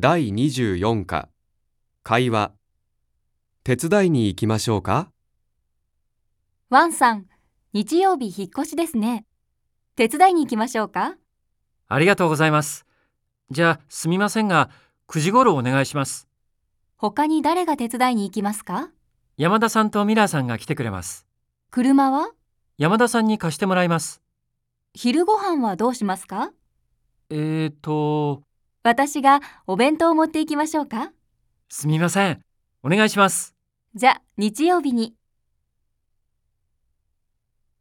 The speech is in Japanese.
第24課会話手伝いに行きましょうか？ワンさん、日曜日引っ越しですね。手伝いに行きましょうか？ありがとうございます。じゃあ、すみませんが、9時頃お願いします。他に誰が手伝いに行きますか？山田さんとミラーさんが来てくれます。車は？山田さんに貸してもらいます。昼ご飯はどうしますか？えーと、私がお弁当を持って行きましょうかすみません。お願いします。じゃ、日曜日に。